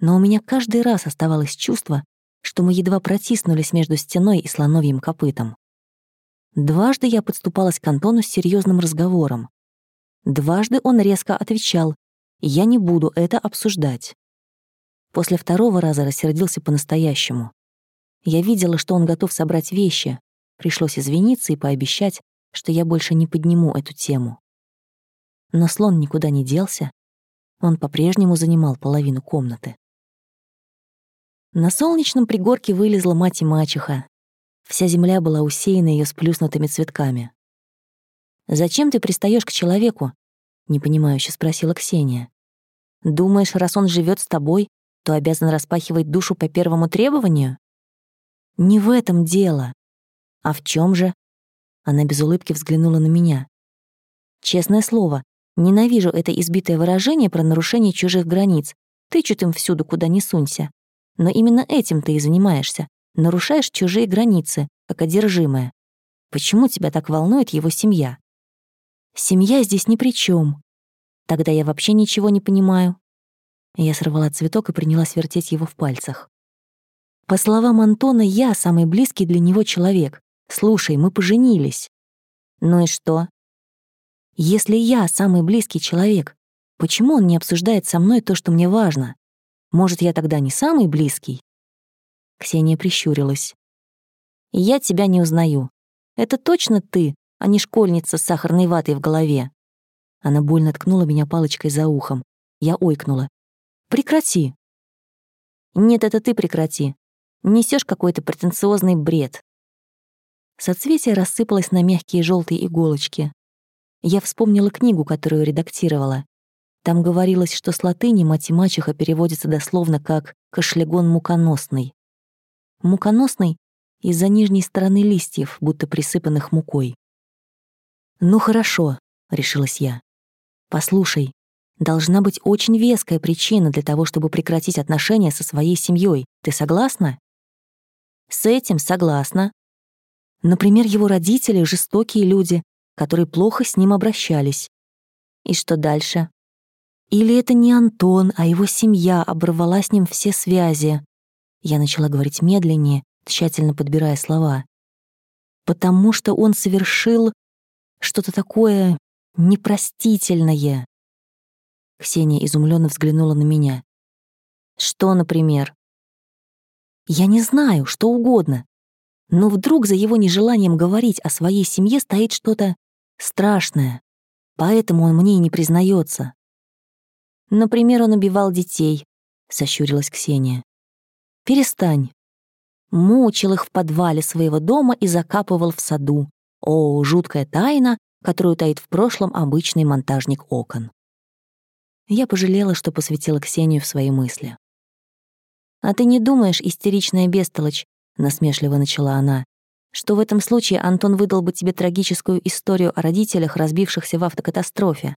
Но у меня каждый раз оставалось чувство, что мы едва протиснулись между стеной и слоновьим копытом. Дважды я подступалась к Антону с серьезным разговором. Дважды он резко отвечал, «Я не буду это обсуждать». После второго раза рассердился по-настоящему. Я видела, что он готов собрать вещи. Пришлось извиниться и пообещать, что я больше не подниму эту тему. Но слон никуда не делся. Он по-прежнему занимал половину комнаты. На солнечном пригорке вылезла мать и мачеха. Вся земля была усеяна ее сплюснутыми цветками. «Зачем ты пристаешь к человеку?» — непонимающе спросила Ксения. «Думаешь, раз он живет с тобой, то обязан распахивать душу по первому требованию?» «Не в этом дело. А в чем же?» Она без улыбки взглянула на меня. «Честное слово, ненавижу это избитое выражение про нарушение чужих границ. Тычут им всюду, куда не сунься. Но именно этим ты и занимаешься. Нарушаешь чужие границы, как одержимая. Почему тебя так волнует его семья? Семья здесь ни при чем. Тогда я вообще ничего не понимаю. Я сорвала цветок и принялась вертеть его в пальцах. По словам Антона, я самый близкий для него человек. Слушай, мы поженились. Ну и что? Если я самый близкий человек, почему он не обсуждает со мной то, что мне важно? Может, я тогда не самый близкий?» Ксения прищурилась. «Я тебя не узнаю. Это точно ты, а не школьница с сахарной ватой в голове?» Она больно ткнула меня палочкой за ухом. Я ойкнула. «Прекрати!» «Нет, это ты прекрати. Несешь какой-то претенциозный бред». Соцветие рассыпалось на мягкие желтые иголочки. Я вспомнила книгу, которую редактировала. Там говорилось, что с латыни мать и мачеха переводится дословно как «кашлягон муконосный». Муконосный из-за нижней стороны листьев, будто присыпанных мукой. «Ну хорошо», — решилась я. «Послушай, должна быть очень веская причина для того, чтобы прекратить отношения со своей семьей. Ты согласна?» «С этим согласна». Например, его родители — жестокие люди, которые плохо с ним обращались. И что дальше? Или это не Антон, а его семья оборвала с ним все связи? Я начала говорить медленнее, тщательно подбирая слова. Потому что он совершил что-то такое непростительное. Ксения изумленно взглянула на меня. Что, например? Я не знаю, что угодно. Но вдруг за его нежеланием говорить о своей семье стоит что-то страшное. Поэтому он мне и не признается. Например, он убивал детей, — сощурилась Ксения. «Перестань». Мучил их в подвале своего дома и закапывал в саду. О, жуткая тайна, которую таит в прошлом обычный монтажник окон. Я пожалела, что посвятила Ксению в свои мысли. «А ты не думаешь, истеричная бестолочь», — насмешливо начала она, «что в этом случае Антон выдал бы тебе трагическую историю о родителях, разбившихся в автокатастрофе?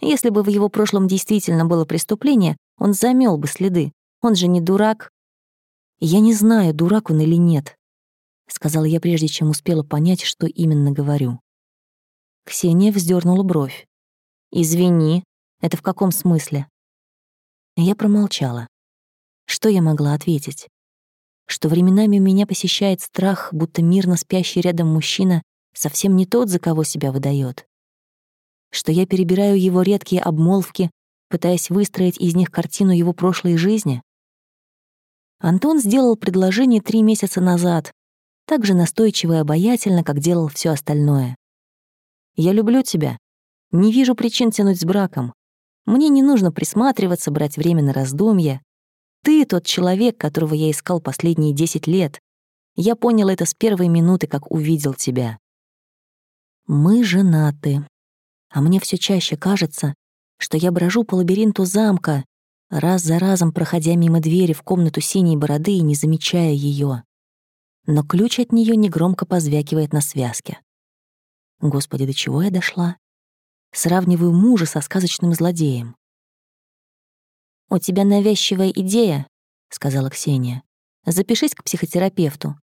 Если бы в его прошлом действительно было преступление, он замел бы следы. Он же не дурак. Я не знаю, дурак он или нет, сказала я прежде, чем успела понять, что именно говорю. Ксения вздернула бровь. Извини, это в каком смысле? Я промолчала. Что я могла ответить? Что временами меня посещает страх, будто мирно спящий рядом мужчина совсем не тот, за кого себя выдает что я перебираю его редкие обмолвки, пытаясь выстроить из них картину его прошлой жизни? Антон сделал предложение три месяца назад, так же настойчиво и обаятельно, как делал все остальное. «Я люблю тебя. Не вижу причин тянуть с браком. Мне не нужно присматриваться, брать время на раздумья. Ты тот человек, которого я искал последние десять лет. Я понял это с первой минуты, как увидел тебя. Мы женаты. А мне все чаще кажется, что я брожу по лабиринту замка, раз за разом проходя мимо двери в комнату синей бороды и не замечая ее. Но ключ от нее негромко позвякивает на связке. Господи, до чего я дошла? Сравниваю мужа со сказочным злодеем. «У тебя навязчивая идея», — сказала Ксения. «Запишись к психотерапевту.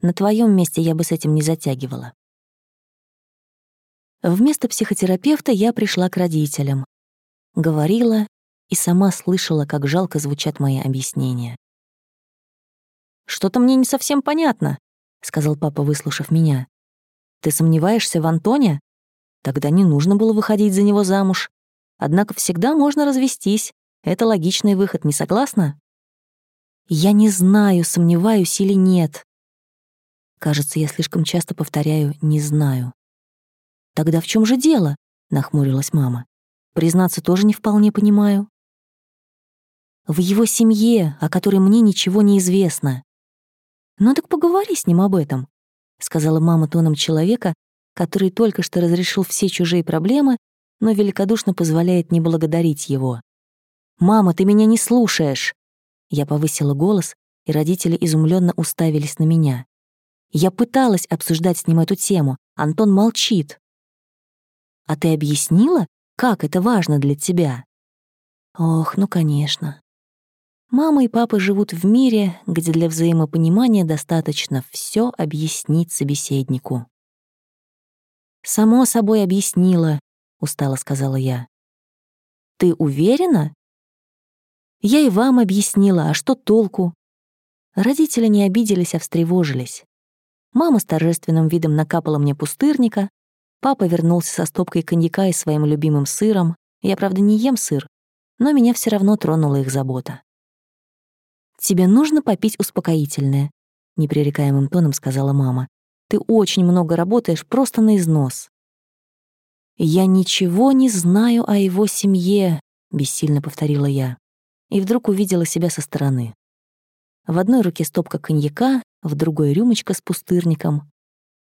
На твоем месте я бы с этим не затягивала». Вместо психотерапевта я пришла к родителям. Говорила и сама слышала, как жалко звучат мои объяснения. «Что-то мне не совсем понятно», — сказал папа, выслушав меня. «Ты сомневаешься в Антоне? Тогда не нужно было выходить за него замуж. Однако всегда можно развестись. Это логичный выход, не согласна?» «Я не знаю, сомневаюсь или нет». Кажется, я слишком часто повторяю «не знаю». «Тогда в чем же дело?» — нахмурилась мама. «Признаться, тоже не вполне понимаю» в его семье, о которой мне ничего не известно. «Ну так поговори с ним об этом», — сказала мама тоном человека, который только что разрешил все чужие проблемы, но великодушно позволяет не благодарить его. «Мама, ты меня не слушаешь!» Я повысила голос, и родители изумленно уставились на меня. Я пыталась обсуждать с ним эту тему, Антон молчит. «А ты объяснила, как это важно для тебя?» «Ох, ну конечно. Мама и папа живут в мире, где для взаимопонимания достаточно все объяснить собеседнику. «Само собой объяснила», — устало сказала я. «Ты уверена?» «Я и вам объяснила, а что толку?» Родители не обиделись, а встревожились. Мама с торжественным видом накапала мне пустырника, папа вернулся со стопкой коньяка и своим любимым сыром. Я, правда, не ем сыр, но меня все равно тронула их забота. «Тебе нужно попить успокоительное», — непререкаемым тоном сказала мама. «Ты очень много работаешь просто на износ». «Я ничего не знаю о его семье», — бессильно повторила я. И вдруг увидела себя со стороны. В одной руке стопка коньяка, в другой — рюмочка с пустырником.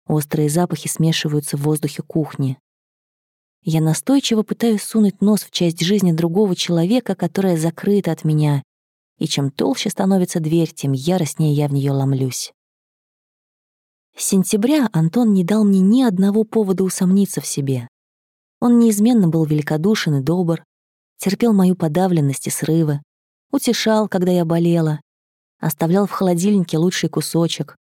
Острые запахи смешиваются в воздухе кухни. Я настойчиво пытаюсь сунуть нос в часть жизни другого человека, которая закрыта от меня, и чем толще становится дверь, тем яростнее я в нее ломлюсь. С сентября Антон не дал мне ни одного повода усомниться в себе. Он неизменно был великодушен и добр, терпел мою подавленность и срывы, утешал, когда я болела, оставлял в холодильнике лучший кусочек,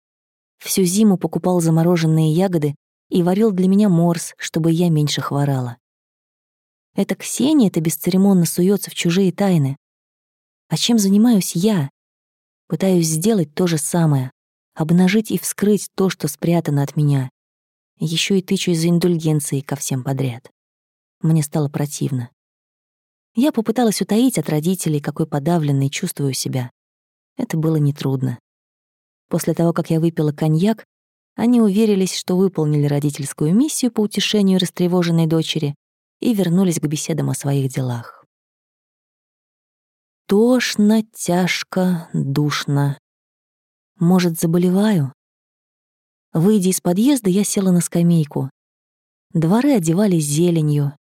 всю зиму покупал замороженные ягоды и варил для меня морс, чтобы я меньше хворала. Эта Ксения-то бесцеремонно суется в чужие тайны, а чем занимаюсь я? Пытаюсь сделать то же самое, обнажить и вскрыть то, что спрятано от меня. Еще и тычусь за индульгенцией ко всем подряд. Мне стало противно. Я попыталась утаить от родителей, какой подавленной чувствую себя. Это было нетрудно. После того, как я выпила коньяк, они уверились, что выполнили родительскую миссию по утешению растревоженной дочери и вернулись к беседам о своих делах. Тошно, тяжко, душно. Может, заболеваю? Выйдя из подъезда, я села на скамейку. Дворы одевались зеленью.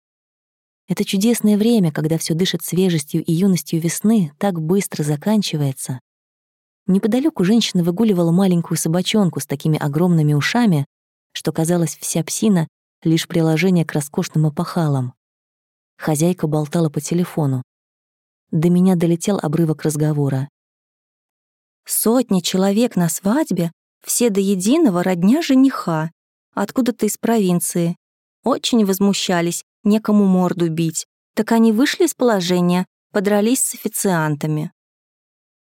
Это чудесное время, когда все дышит свежестью и юностью весны, так быстро заканчивается. Неподалеку женщина выгуливала маленькую собачонку с такими огромными ушами, что казалось вся псина — лишь приложение к роскошным опахалам. Хозяйка болтала по телефону. До меня долетел обрывок разговора. «Сотни человек на свадьбе, все до единого родня жениха, откуда-то из провинции. Очень возмущались, некому морду бить. Так они вышли из положения, подрались с официантами».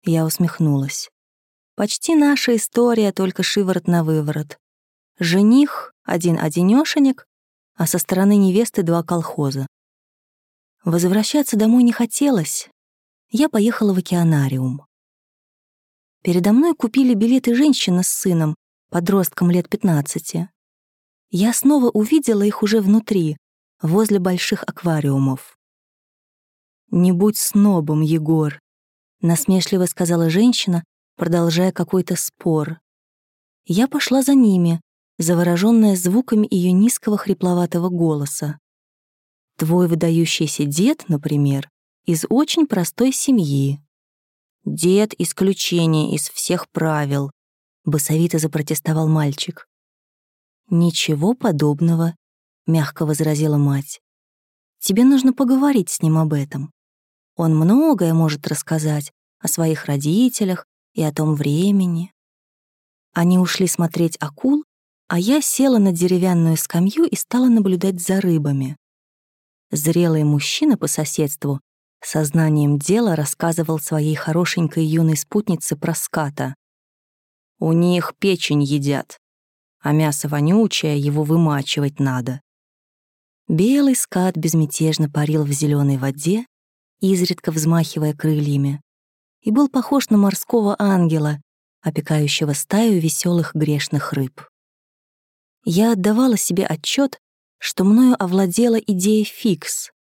Я усмехнулась. Почти наша история, только шиворот на выворот. Жених — один-одинёшенек, а со стороны невесты два колхоза. Возвращаться домой не хотелось, я поехала в океанариум. Передо мной купили билеты женщина с сыном, подростком лет 15. Я снова увидела их уже внутри, возле больших аквариумов. «Не будь снобом, Егор», — насмешливо сказала женщина, продолжая какой-то спор. Я пошла за ними, заворожённая звуками ее низкого хрипловатого голоса. Твой выдающийся дед, например, из очень простой семьи. Дед — исключение из всех правил, — басовито запротестовал мальчик. «Ничего подобного», — мягко возразила мать. «Тебе нужно поговорить с ним об этом. Он многое может рассказать о своих родителях и о том времени». Они ушли смотреть акул, а я села на деревянную скамью и стала наблюдать за рыбами. Зрелый мужчина по соседству сознанием дела рассказывал своей хорошенькой юной спутнице про ската. «У них печень едят, а мясо вонючее, его вымачивать надо». Белый скат безмятежно парил в зеленой воде, изредка взмахивая крыльями, и был похож на морского ангела, опекающего стаю веселых грешных рыб. Я отдавала себе отчет, что мною овладела идея фикс.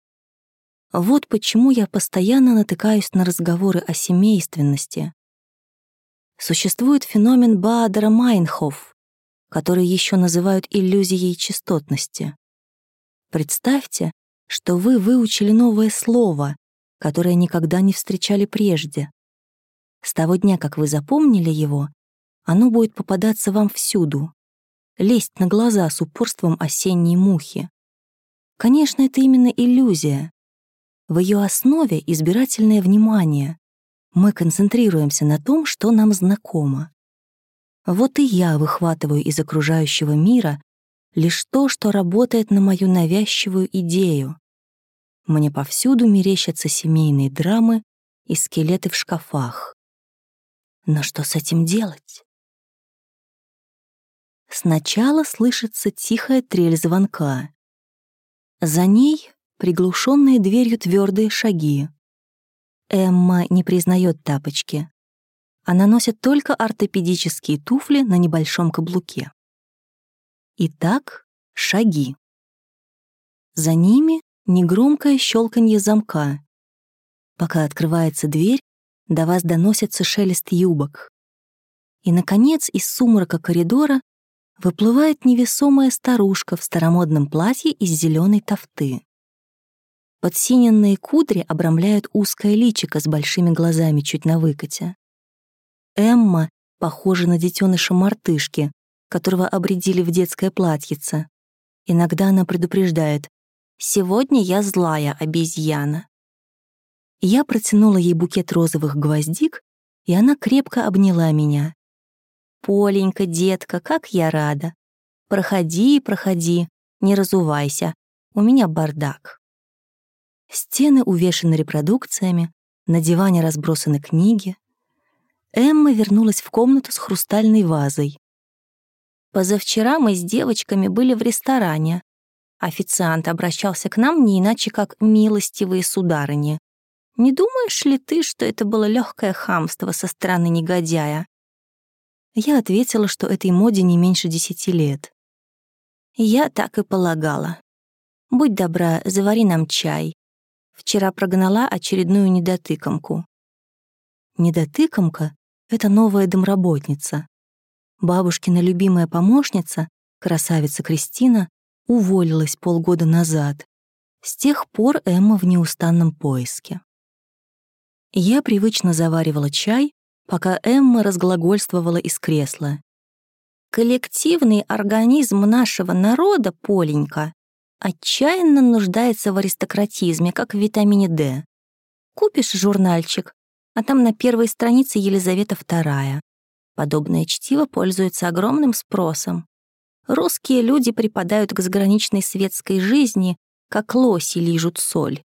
Вот почему я постоянно натыкаюсь на разговоры о семейственности. Существует феномен Баадера Майнхоф, который еще называют иллюзией частотности. Представьте, что вы выучили новое слово, которое никогда не встречали прежде. С того дня, как вы запомнили его, оно будет попадаться вам всюду, лезть на глаза с упорством осенней мухи. Конечно, это именно иллюзия. В ее основе избирательное внимание. Мы концентрируемся на том, что нам знакомо. Вот и я выхватываю из окружающего мира лишь то, что работает на мою навязчивую идею. Мне повсюду мерещатся семейные драмы и скелеты в шкафах. Но что с этим делать? Сначала слышится тихая трель звонка. За ней приглушенные дверью твердые шаги. Эмма не признает тапочки. Она носит только ортопедические туфли на небольшом каблуке. Итак, шаги. За ними негромкое щелканье замка. Пока открывается дверь, до вас доносится шелест юбок. И, наконец, из сумрака коридора выплывает невесомая старушка в старомодном платье из зеленой тофты. Подсиненные кудри обрамляют узкое личико с большими глазами чуть на выкате. Эмма похожа на детеныша мартышки, которого обредили в детское платьице. Иногда она предупреждает «Сегодня я злая обезьяна». Я протянула ей букет розовых гвоздик, и она крепко обняла меня. «Поленька, детка, как я рада! Проходи, проходи, не разувайся, у меня бардак». Стены увешаны репродукциями, на диване разбросаны книги. Эмма вернулась в комнату с хрустальной вазой. Позавчера мы с девочками были в ресторане. Официант обращался к нам не иначе, как «милостивые сударыни». Не думаешь ли ты, что это было легкое хамство со стороны негодяя? Я ответила, что этой моде не меньше десяти лет. Я так и полагала. Будь добра, завари нам чай. Вчера прогнала очередную недотыкомку. Недотыкомка — это новая домработница. Бабушкина любимая помощница, красавица Кристина, уволилась полгода назад. С тех пор Эмма в неустанном поиске. Я привычно заваривала чай, пока Эмма разглагольствовала из кресла. «Коллективный организм нашего народа, Поленька, отчаянно нуждается в аристократизме, как в витамине D. Купишь журнальчик, а там на первой странице Елизавета II. Подобное чтиво пользуется огромным спросом. Русские люди припадают к заграничной светской жизни, как лоси лижут соль.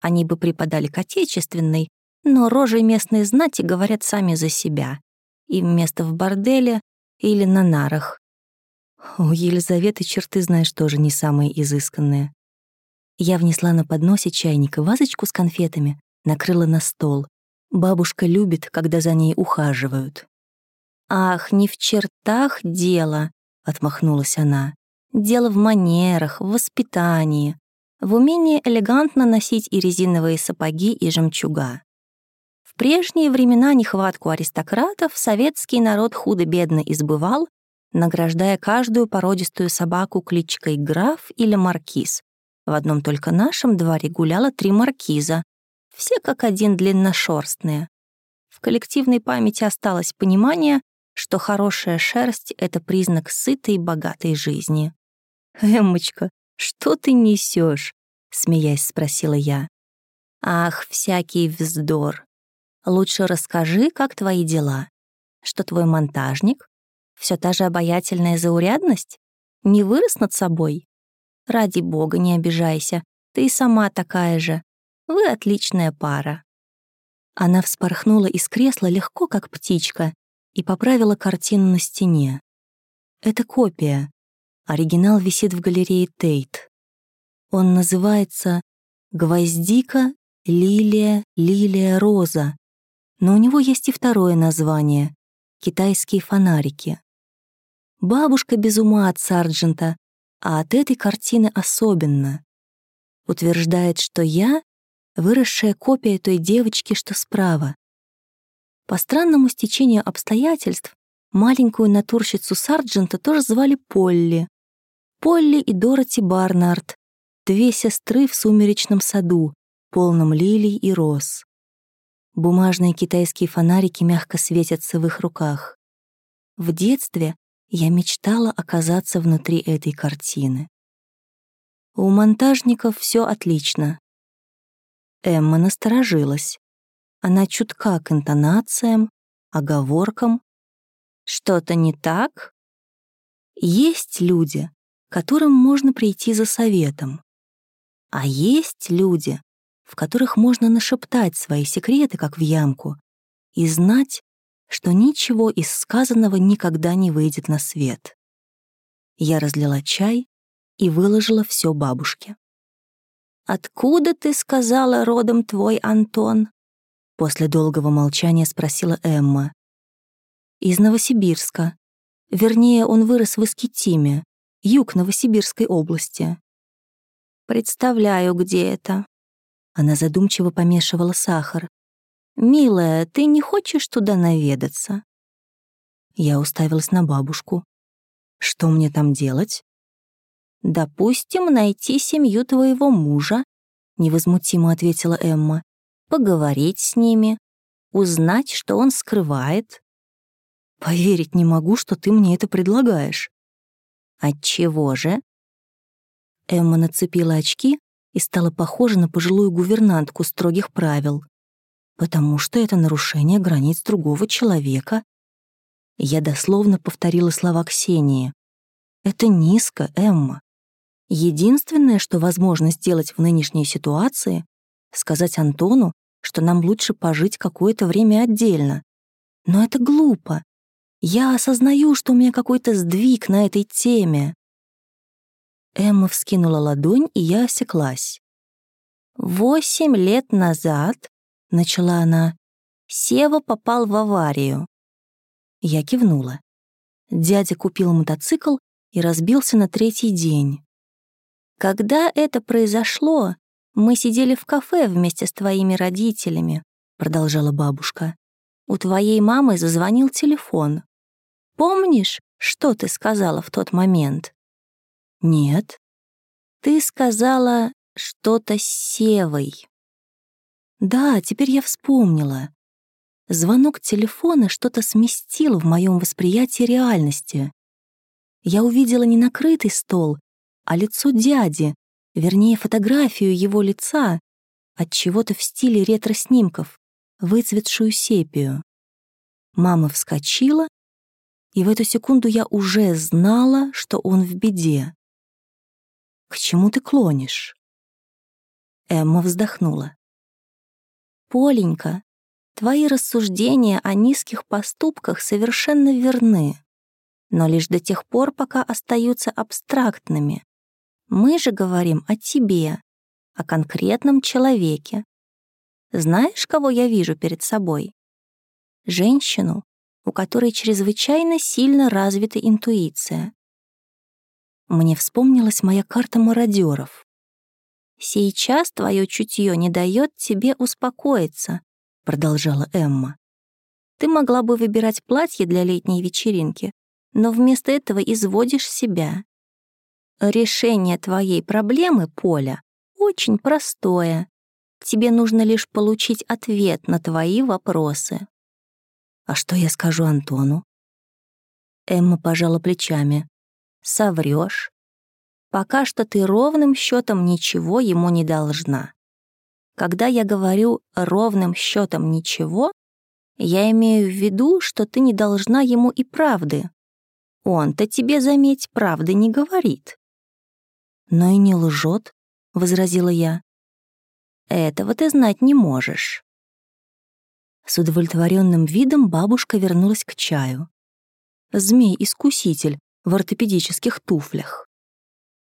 Они бы преподали к отечественной, но рожи местной знати говорят сами за себя. Им место в борделе или на нарах. У Елизаветы черты, знаешь, тоже не самые изысканные. Я внесла на подносе чайник и вазочку с конфетами, накрыла на стол. Бабушка любит, когда за ней ухаживают. «Ах, не в чертах дело», — отмахнулась она. «Дело в манерах, в воспитании, в умении элегантно носить и резиновые сапоги, и жемчуга прежние времена нехватку аристократов советский народ худо-бедно избывал, награждая каждую породистую собаку кличкой граф или маркиз. В одном только нашем дворе гуляло три маркиза, все как один длинношерстные. В коллективной памяти осталось понимание, что хорошая шерсть — это признак сытой и богатой жизни. «Эммочка, что ты несешь? смеясь спросила я. «Ах, всякий вздор. Лучше расскажи, как твои дела. Что твой монтажник? Все та же обаятельная заурядность? Не вырос над собой? Ради бога, не обижайся. Ты и сама такая же. Вы отличная пара». Она вспорхнула из кресла легко, как птичка, и поправила картину на стене. Это копия. Оригинал висит в галерее Тейт. Он называется «Гвоздика, лилия, лилия, роза», но у него есть и второе название — «Китайские фонарики». Бабушка без ума от Сарджента, а от этой картины особенно. Утверждает, что я — выросшая копия той девочки, что справа. По странному стечению обстоятельств маленькую натурщицу Сарджента тоже звали Полли. Полли и Дороти Барнард, две сестры в сумеречном саду, полном лилий и роз. Бумажные китайские фонарики мягко светятся в их руках. В детстве я мечтала оказаться внутри этой картины. У монтажников все отлично. Эмма насторожилась. Она чутка к интонациям, оговоркам. Что-то не так? Есть люди, которым можно прийти за советом. А есть люди, в которых можно нашептать свои секреты, как в ямку, и знать, что ничего из сказанного никогда не выйдет на свет. Я разлила чай и выложила все бабушке. «Откуда ты сказала родом твой Антон?» После долгого молчания спросила Эмма. «Из Новосибирска. Вернее, он вырос в Искитиме, юг Новосибирской области». «Представляю, где это». Она задумчиво помешивала сахар. «Милая, ты не хочешь туда наведаться?» Я уставилась на бабушку. «Что мне там делать?» «Допустим, найти семью твоего мужа», — невозмутимо ответила Эмма. «Поговорить с ними, узнать, что он скрывает». «Поверить не могу, что ты мне это предлагаешь». «Отчего же?» Эмма нацепила очки и стала похожа на пожилую гувернантку строгих правил потому что это нарушение границ другого человека. Я дословно повторила слова Ксении. Это низко, Эмма. Единственное, что возможно сделать в нынешней ситуации, сказать Антону, что нам лучше пожить какое-то время отдельно. Но это глупо. Я осознаю, что у меня какой-то сдвиг на этой теме. Эмма вскинула ладонь, и я осеклась. Восемь лет назад — начала она. «Сева попал в аварию». Я кивнула. Дядя купил мотоцикл и разбился на третий день. «Когда это произошло, мы сидели в кафе вместе с твоими родителями», — продолжала бабушка. «У твоей мамы зазвонил телефон. Помнишь, что ты сказала в тот момент?» «Нет». «Ты сказала что-то с Севой». Да, теперь я вспомнила. Звонок телефона что-то сместил в моем восприятии реальности. Я увидела не накрытый стол, а лицо дяди, вернее, фотографию его лица, от чего-то в стиле ретро-снимков, выцветшую сепию. Мама вскочила, и в эту секунду я уже знала, что он в беде. «К чему ты клонишь?» Эмма вздохнула. Поленька, твои рассуждения о низких поступках совершенно верны, но лишь до тех пор, пока остаются абстрактными. Мы же говорим о тебе, о конкретном человеке. Знаешь, кого я вижу перед собой? Женщину, у которой чрезвычайно сильно развита интуиция. Мне вспомнилась моя карта мародеров. «Сейчас твое чутье не дает тебе успокоиться», — продолжала Эмма. «Ты могла бы выбирать платье для летней вечеринки, но вместо этого изводишь себя. Решение твоей проблемы, Поля, очень простое. Тебе нужно лишь получить ответ на твои вопросы». «А что я скажу Антону?» Эмма пожала плечами. «Соврёшь, Пока что ты ровным счетом ничего ему не должна. Когда я говорю «ровным счетом ничего», я имею в виду, что ты не должна ему и правды. Он-то тебе, заметь, правды не говорит. Но и не лжет, возразила я. Этого ты знать не можешь. С удовлетворенным видом бабушка вернулась к чаю. Змей-искуситель в ортопедических туфлях.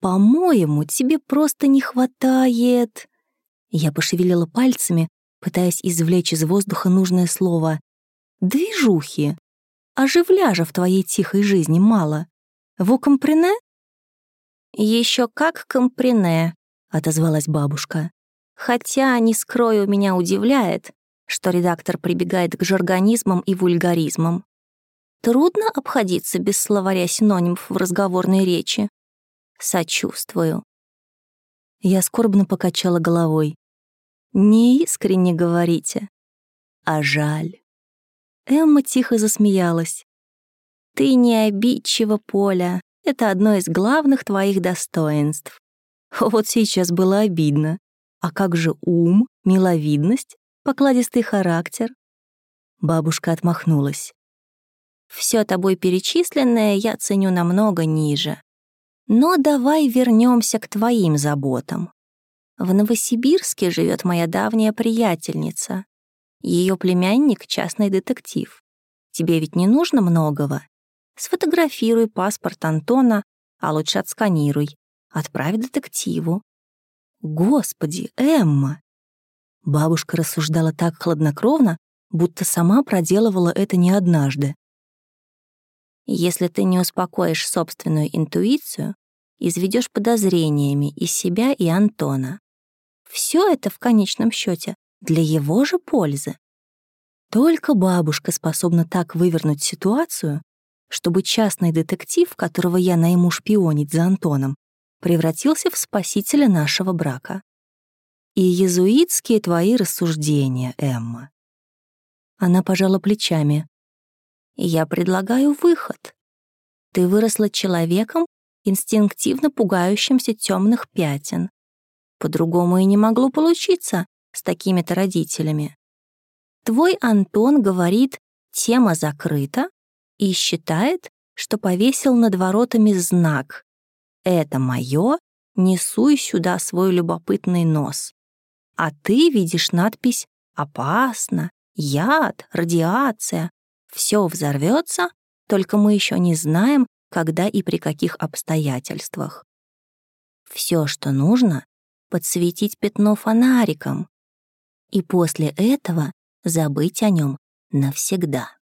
«По-моему, тебе просто не хватает...» Я пошевелила пальцами, пытаясь извлечь из воздуха нужное слово. «Движухи. Оживляжа в твоей тихой жизни мало. Во компрене?» Еще как компрене», — отозвалась бабушка. «Хотя, не скрою, меня удивляет, что редактор прибегает к жаргонизмам и вульгаризмам. Трудно обходиться без словаря синонимов в разговорной речи. Сочувствую. Я скорбно покачала головой. Не искренне говорите, а жаль. Эмма тихо засмеялась. Ты не обидчива, Поля. Это одно из главных твоих достоинств. Вот сейчас было обидно. А как же ум, миловидность, покладистый характер? Бабушка отмахнулась. Все тобой перечисленное я ценю намного ниже. Но давай вернемся к твоим заботам. В Новосибирске живет моя давняя приятельница. Ее племянник — частный детектив. Тебе ведь не нужно многого. Сфотографируй паспорт Антона, а лучше отсканируй. Отправь детективу. Господи, Эмма! Бабушка рассуждала так хладнокровно, будто сама проделывала это не однажды. Если ты не успокоишь собственную интуицию, изведешь подозрениями и себя, и Антона. Все это в конечном счете для его же пользы. Только бабушка способна так вывернуть ситуацию, чтобы частный детектив, которого я найму шпионить за Антоном, превратился в спасителя нашего брака. И езуитские твои рассуждения, Эмма. Она пожала плечами, я предлагаю выход. Ты выросла человеком, инстинктивно пугающимся темных пятен. По-другому и не могло получиться с такими-то родителями. Твой Антон говорит, тема закрыта, и считает, что повесил над воротами знак «Это мое, несуй сюда свой любопытный нос». А ты видишь надпись «Опасно», «Яд», «Радиация», все взорвется, только мы еще не знаем, когда и при каких обстоятельствах. Все, что нужно, подсветить пятно фонариком. И после этого забыть о нем навсегда.